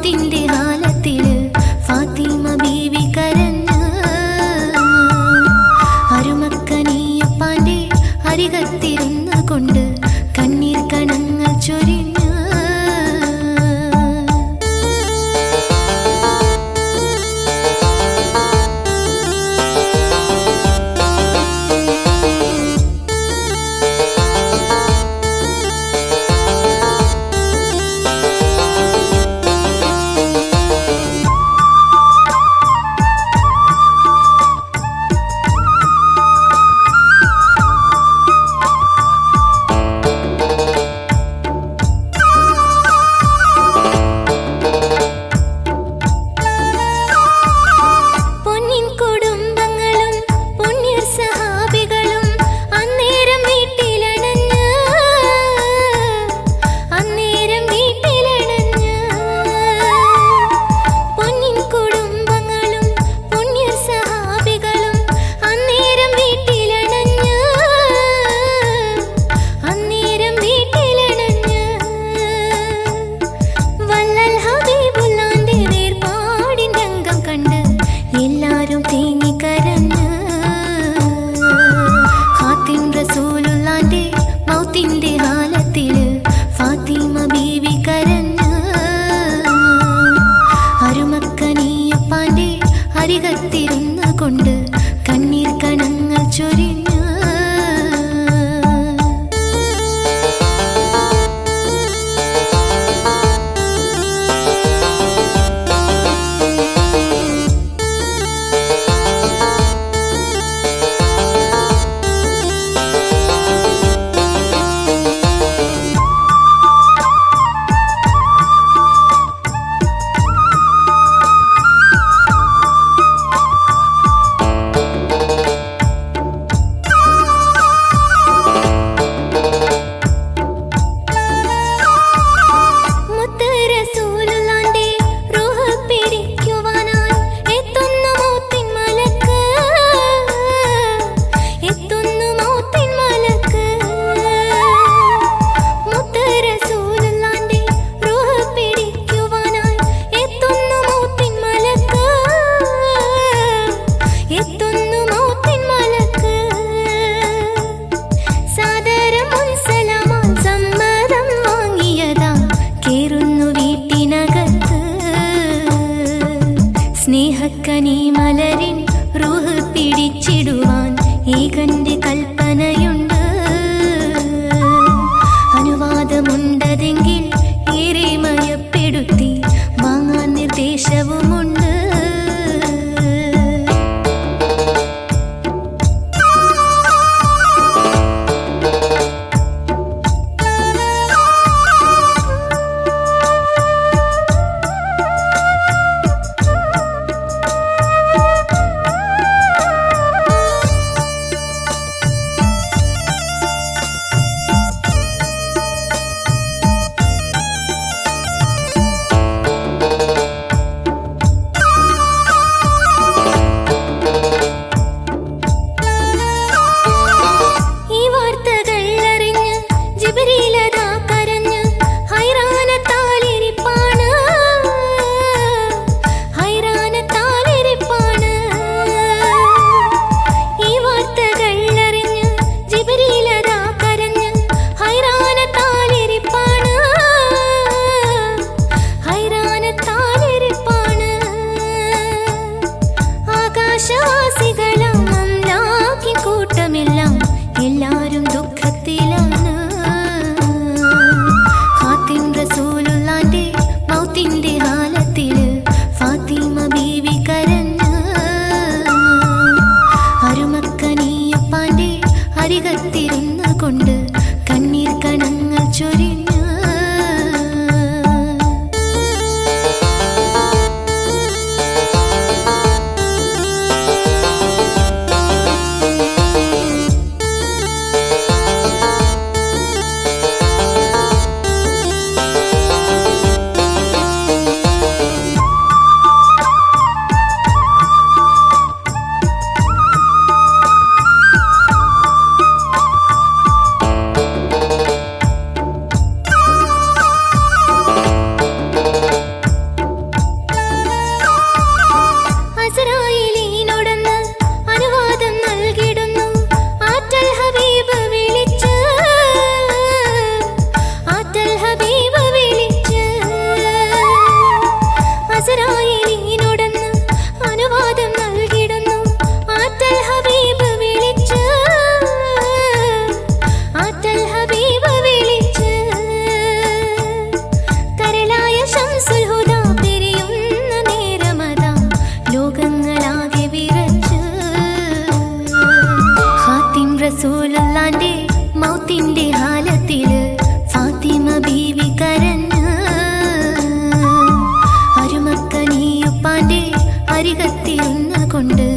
叮铃 കാത്തിരുന്നു കൊണ്ട് കണ്ണീർ കണങ്ങൾ ചൊരിഞ്ഞു கொண்டு